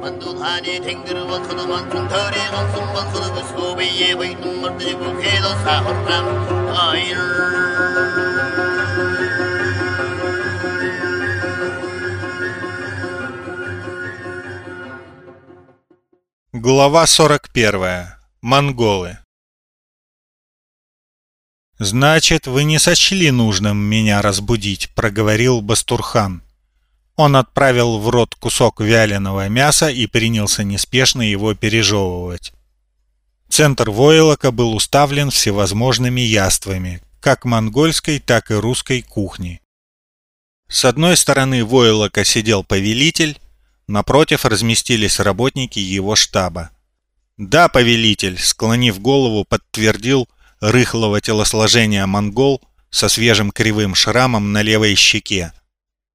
만두하니 탱그르와 커도만 통털에 건승만 커도 소비에 보이는 멀리고 해도 사호람 아이를 Глава 41. Монголы. «Значит, вы не сочли нужным меня разбудить», — проговорил Бастурхан. Он отправил в рот кусок вяленого мяса и принялся неспешно его пережевывать. Центр войлока был уставлен всевозможными яствами, как монгольской, так и русской кухни. С одной стороны войлока сидел повелитель, Напротив разместились работники его штаба. «Да, повелитель», — склонив голову, подтвердил рыхлого телосложения монгол со свежим кривым шрамом на левой щеке.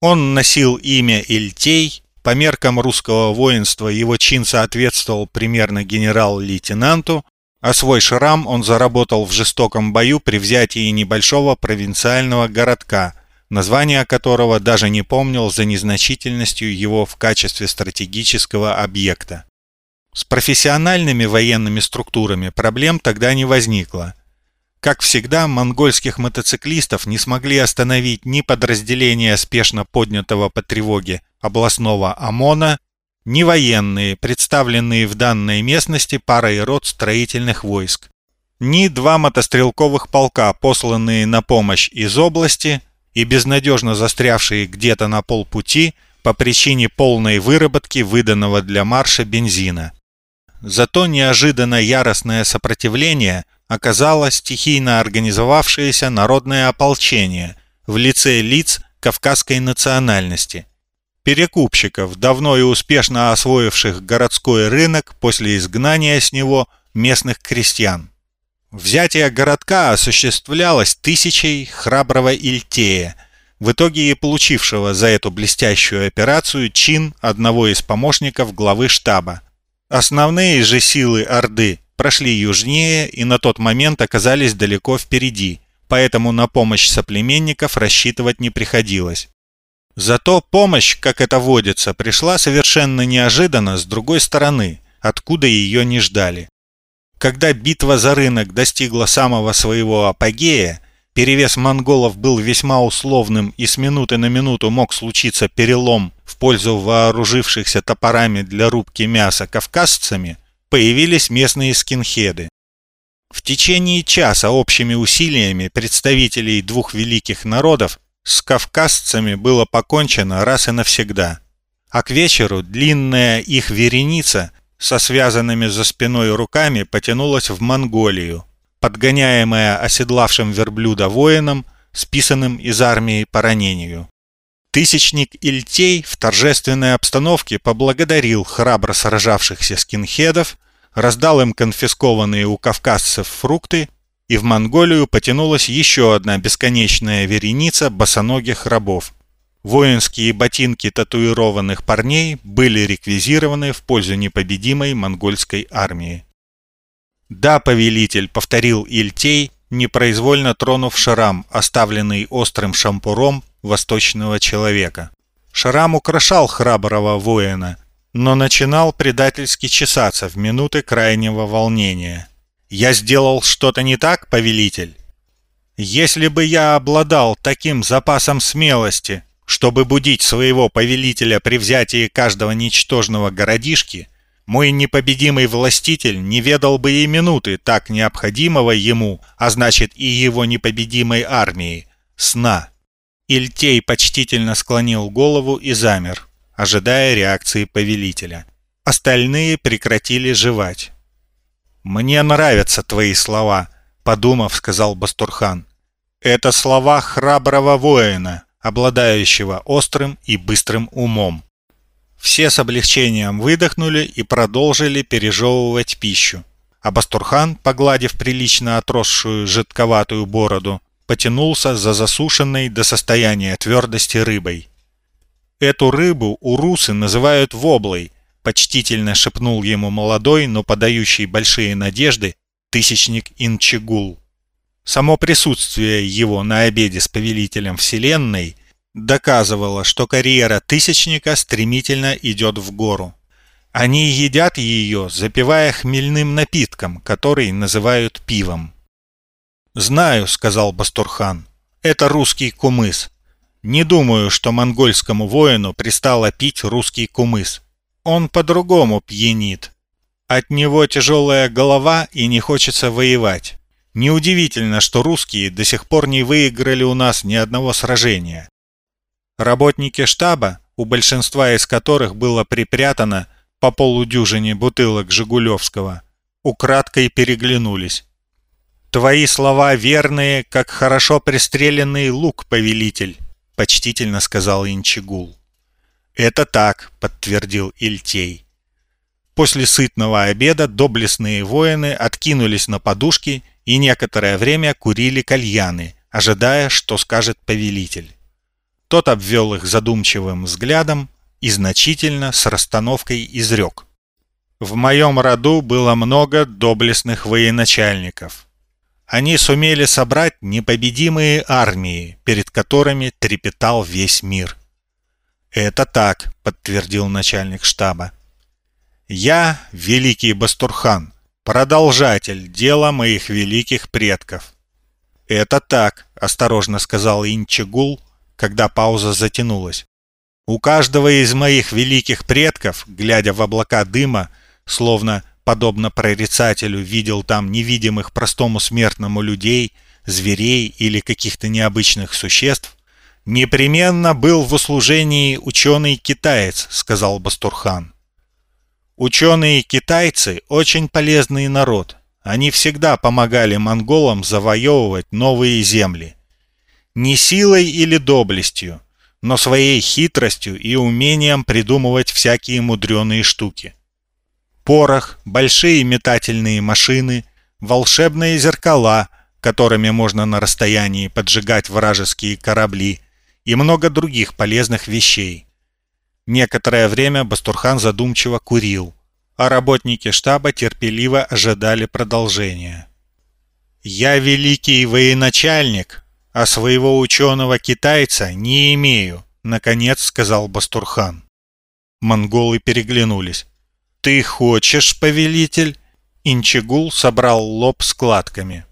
Он носил имя Ильтей, по меркам русского воинства его чин соответствовал примерно генерал-лейтенанту, а свой шрам он заработал в жестоком бою при взятии небольшого провинциального городка – название которого даже не помнил за незначительностью его в качестве стратегического объекта. С профессиональными военными структурами проблем тогда не возникло. Как всегда, монгольских мотоциклистов не смогли остановить ни подразделения спешно поднятого по тревоге областного ОМОНа, ни военные, представленные в данной местности парой рот строительных войск, ни два мотострелковых полка, посланные на помощь из области, и безнадежно застрявшие где-то на полпути по причине полной выработки выданного для марша бензина. Зато неожиданно яростное сопротивление оказало стихийно организовавшееся народное ополчение в лице лиц кавказской национальности, перекупщиков, давно и успешно освоивших городской рынок после изгнания с него местных крестьян. Взятие городка осуществлялось тысячей храброго Ильтея, в итоге и получившего за эту блестящую операцию чин одного из помощников главы штаба. Основные же силы Орды прошли южнее и на тот момент оказались далеко впереди, поэтому на помощь соплеменников рассчитывать не приходилось. Зато помощь, как это водится, пришла совершенно неожиданно с другой стороны, откуда ее не ждали. Когда битва за рынок достигла самого своего апогея, перевес монголов был весьма условным и с минуты на минуту мог случиться перелом в пользу вооружившихся топорами для рубки мяса кавказцами, появились местные скинхеды. В течение часа общими усилиями представителей двух великих народов с кавказцами было покончено раз и навсегда. А к вечеру длинная их вереница со связанными за спиной руками потянулась в Монголию, подгоняемая оседлавшим верблюда воином, списанным из армии по ранению. Тысячник Ильтей в торжественной обстановке поблагодарил храбро сражавшихся скинхедов, раздал им конфискованные у кавказцев фрукты, и в Монголию потянулась еще одна бесконечная вереница босоногих рабов. Воинские ботинки татуированных парней были реквизированы в пользу непобедимой монгольской армии. «Да, повелитель», — повторил Ильтей, непроизвольно тронув шрам, оставленный острым шампуром восточного человека. Шрам украшал храброго воина, но начинал предательски чесаться в минуты крайнего волнения. «Я сделал что-то не так, повелитель?» «Если бы я обладал таким запасом смелости, чтобы будить своего повелителя при взятии каждого ничтожного городишки, мой непобедимый властитель не ведал бы и минуты так необходимого ему, а значит и его непобедимой армии, сна. Ильтей почтительно склонил голову и замер, ожидая реакции повелителя. Остальные прекратили жевать. «Мне нравятся твои слова», — подумав, сказал Бастурхан. «Это слова храброго воина, обладающего острым и быстрым умом. Все с облегчением выдохнули и продолжили пережевывать пищу. А Бастурхан, погладив прилично отросшую жидковатую бороду, потянулся за засушенной до состояния твердости рыбой. «Эту рыбу урусы называют воблой», — почтительно шепнул ему молодой, но подающий большие надежды тысячник Инчигул. Само присутствие его на обеде с повелителем Вселенной доказывало, что карьера Тысячника стремительно идет в гору. Они едят ее, запивая хмельным напитком, который называют пивом. «Знаю», — сказал Бастурхан, — «это русский кумыс. Не думаю, что монгольскому воину пристало пить русский кумыс. Он по-другому пьянит. От него тяжелая голова и не хочется воевать. Неудивительно, что русские до сих пор не выиграли у нас ни одного сражения. Работники штаба, у большинства из которых было припрятано по полудюжине бутылок Жигулевского, украдкой переглянулись. «Твои слова верные, как хорошо пристреленный лук, повелитель», — почтительно сказал Инчигул. «Это так», — подтвердил Ильтей. После сытного обеда доблестные воины откинулись на подушки и некоторое время курили кальяны, ожидая, что скажет повелитель. Тот обвел их задумчивым взглядом и значительно с расстановкой изрек. «В моем роду было много доблестных военачальников. Они сумели собрать непобедимые армии, перед которыми трепетал весь мир». «Это так», — подтвердил начальник штаба. «Я, великий Бастурхан, продолжатель дела моих великих предков». «Это так», — осторожно сказал Инчигул, когда пауза затянулась. У каждого из моих великих предков, глядя в облака дыма, словно, подобно прорицателю, видел там невидимых простому смертному людей, зверей или каких-то необычных существ, непременно был в услужении ученый-китаец, сказал Бастурхан. Ученые-китайцы очень полезный народ. Они всегда помогали монголам завоевывать новые земли. Не силой или доблестью, но своей хитростью и умением придумывать всякие мудреные штуки. Порох, большие метательные машины, волшебные зеркала, которыми можно на расстоянии поджигать вражеские корабли и много других полезных вещей. Некоторое время Бастурхан задумчиво курил, а работники штаба терпеливо ожидали продолжения. «Я великий военачальник», а своего ученого-китайца не имею», — наконец сказал Бастурхан. Монголы переглянулись. «Ты хочешь, повелитель?» Инчигул собрал лоб складками.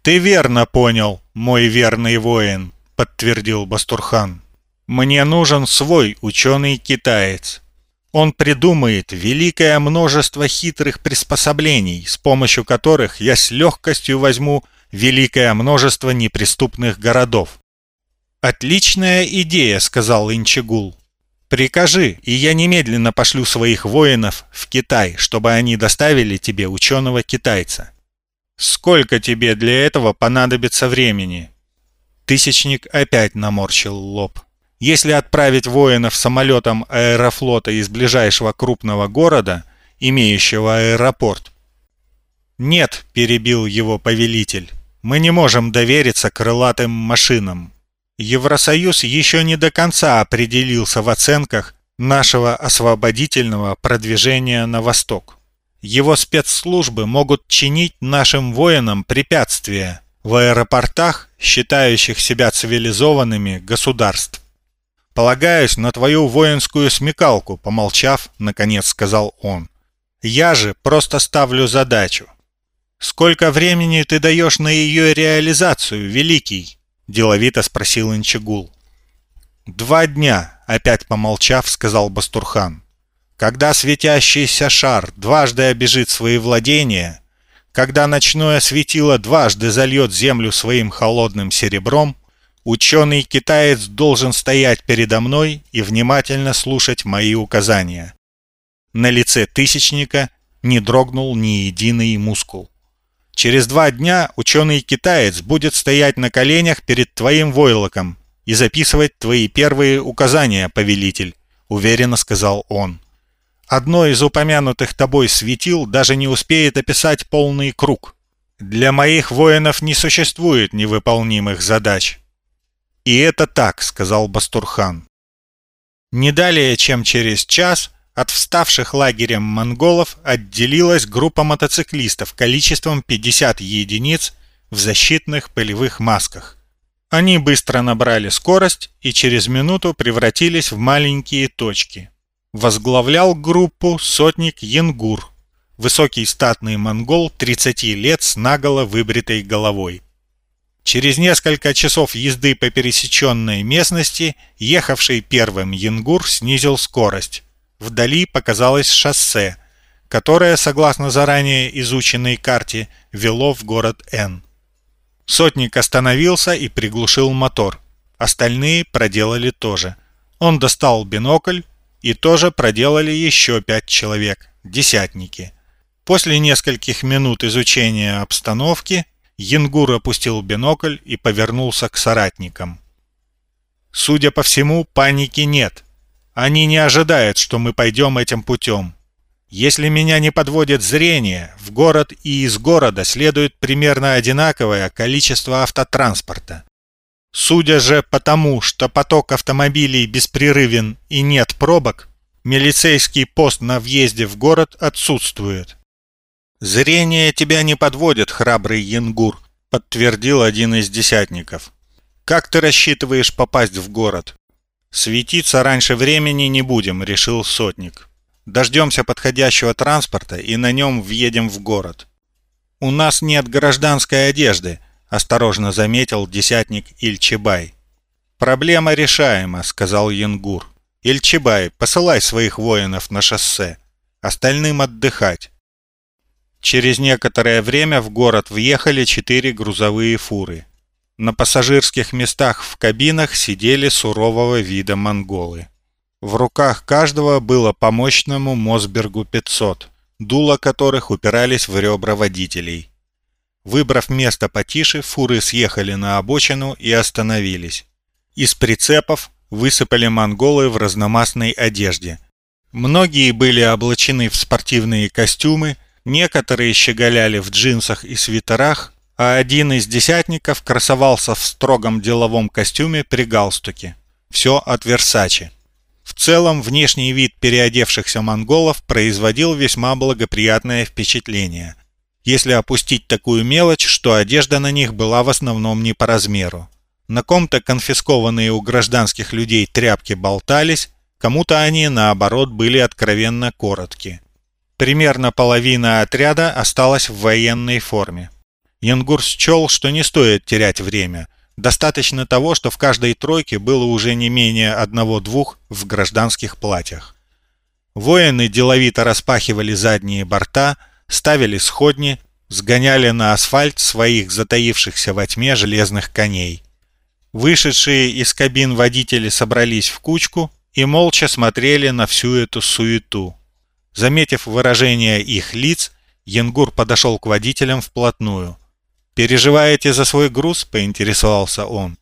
«Ты верно понял, мой верный воин», — подтвердил Бастурхан. «Мне нужен свой ученый-китаец. Он придумает великое множество хитрых приспособлений, с помощью которых я с легкостью возьму великое множество неприступных городов. «Отличная идея», — сказал Инчигул. «Прикажи, и я немедленно пошлю своих воинов в Китай, чтобы они доставили тебе ученого-китайца. Сколько тебе для этого понадобится времени?» Тысячник опять наморщил лоб. «Если отправить воинов самолетом аэрофлота из ближайшего крупного города, имеющего аэропорт, «Нет», — перебил его повелитель, — «мы не можем довериться крылатым машинам. Евросоюз еще не до конца определился в оценках нашего освободительного продвижения на восток. Его спецслужбы могут чинить нашим воинам препятствия в аэропортах, считающих себя цивилизованными государств. «Полагаюсь на твою воинскую смекалку», — помолчав, наконец сказал он. «Я же просто ставлю задачу «Сколько времени ты даешь на ее реализацию, Великий?» – деловито спросил Инчигул. «Два дня», – опять помолчав, сказал Бастурхан. «Когда светящийся шар дважды обежит свои владения, когда ночное светило дважды зальет землю своим холодным серебром, ученый-китаец должен стоять передо мной и внимательно слушать мои указания». На лице Тысячника не дрогнул ни единый мускул. Через два дня ученый-китаец будет стоять на коленях перед твоим войлоком и записывать твои первые указания, повелитель», — уверенно сказал он. «Одно из упомянутых тобой светил даже не успеет описать полный круг. Для моих воинов не существует невыполнимых задач». «И это так», — сказал Бастурхан. Не далее, чем через час, от вставших лагерем монголов отделилась группа мотоциклистов количеством 50 единиц в защитных полевых масках. Они быстро набрали скорость и через минуту превратились в маленькие точки. Возглавлял группу сотник Янгур, высокий статный монгол 30 лет с наголо выбритой головой. Через несколько часов езды по пересеченной местности ехавший первым Янгур снизил скорость. Вдали показалось шоссе, которое, согласно заранее изученной карте, вело в город Н. Сотник остановился и приглушил мотор. Остальные проделали то же. Он достал бинокль, и тоже проделали еще пять человек, десятники. После нескольких минут изучения обстановки Янгур опустил бинокль и повернулся к соратникам. Судя по всему, паники нет. Они не ожидают, что мы пойдем этим путем. Если меня не подводит зрение, в город и из города следует примерно одинаковое количество автотранспорта. Судя же по тому, что поток автомобилей беспрерывен и нет пробок, милицейский пост на въезде в город отсутствует. «Зрение тебя не подводит, храбрый Янгур», — подтвердил один из десятников. «Как ты рассчитываешь попасть в город?» «Светиться раньше времени не будем», — решил сотник. «Дождемся подходящего транспорта и на нем въедем в город». «У нас нет гражданской одежды», — осторожно заметил десятник Ильчебай. «Проблема решаема», — сказал Янгур. «Ильчебай, посылай своих воинов на шоссе. Остальным отдыхать». Через некоторое время в город въехали четыре грузовые фуры. На пассажирских местах в кабинах сидели сурового вида монголы. В руках каждого было по мощному Мосбергу 500, дула которых упирались в ребра водителей. Выбрав место потише, фуры съехали на обочину и остановились. Из прицепов высыпали монголы в разномастной одежде. Многие были облачены в спортивные костюмы, Некоторые щеголяли в джинсах и свитерах, а один из десятников красовался в строгом деловом костюме при галстуке. Все от Версачи. В целом, внешний вид переодевшихся монголов производил весьма благоприятное впечатление, если опустить такую мелочь, что одежда на них была в основном не по размеру. На ком-то конфискованные у гражданских людей тряпки болтались, кому-то они, наоборот, были откровенно короткие. Примерно половина отряда осталась в военной форме. Янгур счел, что не стоит терять время. Достаточно того, что в каждой тройке было уже не менее одного-двух в гражданских платьях. Воины деловито распахивали задние борта, ставили сходни, сгоняли на асфальт своих затаившихся во тьме железных коней. Вышедшие из кабин водители собрались в кучку и молча смотрели на всю эту суету. Заметив выражение их лиц, Янгур подошел к водителям вплотную. «Переживаете за свой груз?» – поинтересовался он.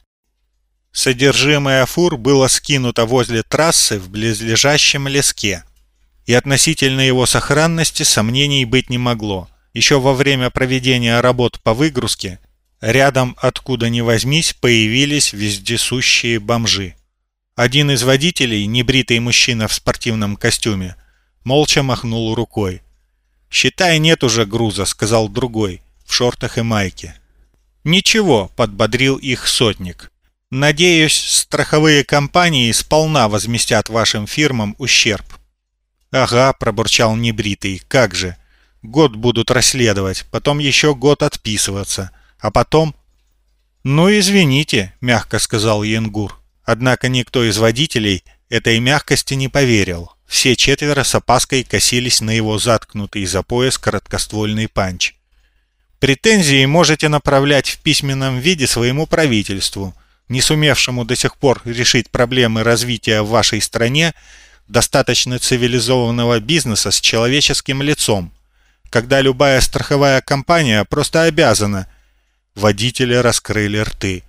Содержимое фур было скинуто возле трассы в близлежащем леске. И относительно его сохранности сомнений быть не могло. Еще во время проведения работ по выгрузке рядом, откуда ни возьмись, появились вездесущие бомжи. Один из водителей, небритый мужчина в спортивном костюме, молча махнул рукой. «Считай, нет уже груза», — сказал другой, в шортах и майке. «Ничего», — подбодрил их сотник. «Надеюсь, страховые компании сполна возместят вашим фирмам ущерб». «Ага», — пробурчал небритый, — «как же? Год будут расследовать, потом еще год отписываться, а потом...» «Ну, извините», — мягко сказал Янгур. Однако никто из водителей этой мягкости не поверил. Все четверо с опаской косились на его заткнутый за пояс короткоствольный панч. Претензии можете направлять в письменном виде своему правительству, не сумевшему до сих пор решить проблемы развития в вашей стране достаточно цивилизованного бизнеса с человеческим лицом, когда любая страховая компания просто обязана. Водители раскрыли рты.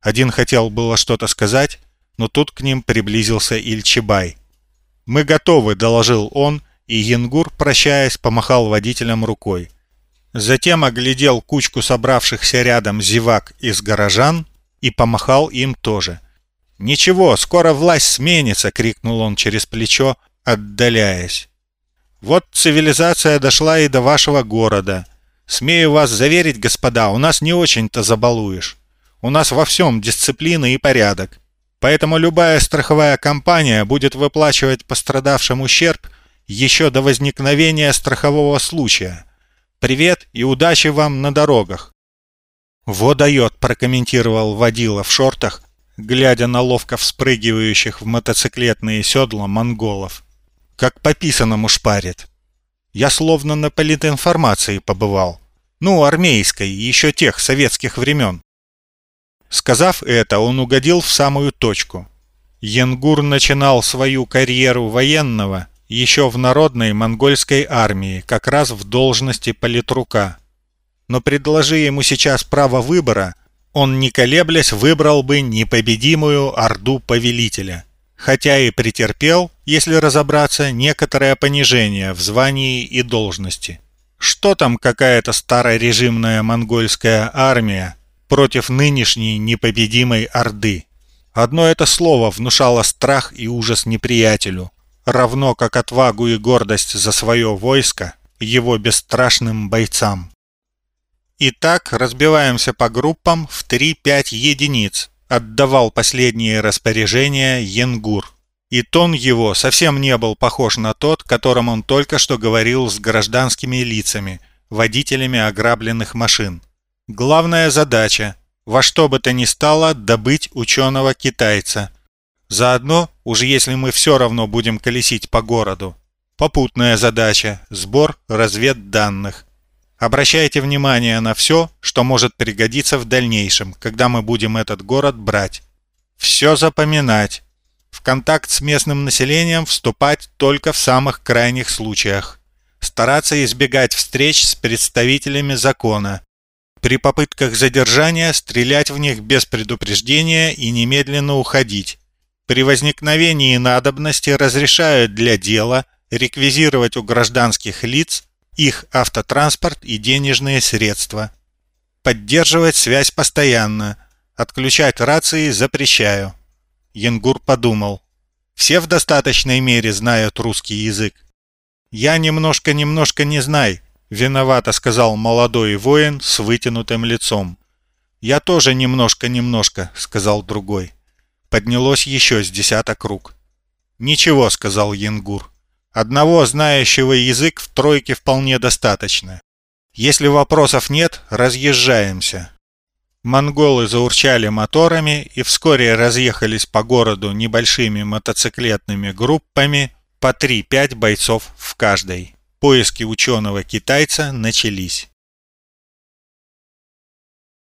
Один хотел было что-то сказать, но тут к ним приблизился Ильчебай. «Мы готовы», — доложил он, и Янгур, прощаясь, помахал водителям рукой. Затем оглядел кучку собравшихся рядом зевак из горожан и помахал им тоже. «Ничего, скоро власть сменится!» — крикнул он через плечо, отдаляясь. «Вот цивилизация дошла и до вашего города. Смею вас заверить, господа, у нас не очень-то забалуешь. У нас во всем дисциплина и порядок. Поэтому любая страховая компания будет выплачивать пострадавшим ущерб еще до возникновения страхового случая. Привет и удачи вам на дорогах. «Во дает», – прокомментировал водила в шортах, глядя на ловко вспрыгивающих в мотоциклетные седла монголов. «Как по писанному шпарит. Я словно на политинформации побывал. Ну, армейской, еще тех советских времен». Сказав это, он угодил в самую точку. Янгур начинал свою карьеру военного еще в народной монгольской армии, как раз в должности политрука но предложи ему сейчас право выбора, он, не колеблясь, выбрал бы непобедимую Орду Повелителя, хотя и претерпел, если разобраться, некоторое понижение в звании и должности. Что там какая-то старорежимная монгольская армия против нынешней непобедимой Орды? Одно это слово внушало страх и ужас неприятелю, равно как отвагу и гордость за свое войско его бесстрашным бойцам. Итак, разбиваемся по группам в 3-5 единиц, отдавал последние распоряжения Янгур. И тон его совсем не был похож на тот, которым он только что говорил с гражданскими лицами, водителями ограбленных машин. Главная задача – во что бы то ни стало добыть ученого-китайца. Заодно, уж если мы все равно будем колесить по городу. Попутная задача – сбор разведданных – Обращайте внимание на все, что может пригодиться в дальнейшем, когда мы будем этот город брать. Все запоминать. В контакт с местным населением вступать только в самых крайних случаях. Стараться избегать встреч с представителями закона. При попытках задержания стрелять в них без предупреждения и немедленно уходить. При возникновении надобности разрешают для дела реквизировать у гражданских лиц их автотранспорт и денежные средства. Поддерживать связь постоянно. Отключать рации запрещаю. Янгур подумал. Все в достаточной мере знают русский язык. Я немножко-немножко не знаю, виновато сказал молодой воин с вытянутым лицом. Я тоже немножко-немножко, сказал другой. Поднялось еще с десяток рук. Ничего, сказал Янгур. Одного знающего язык в тройке вполне достаточно. Если вопросов нет, разъезжаемся. Монголы заурчали моторами и вскоре разъехались по городу небольшими мотоциклетными группами по 3-5 бойцов в каждой. Поиски ученого-китайца начались.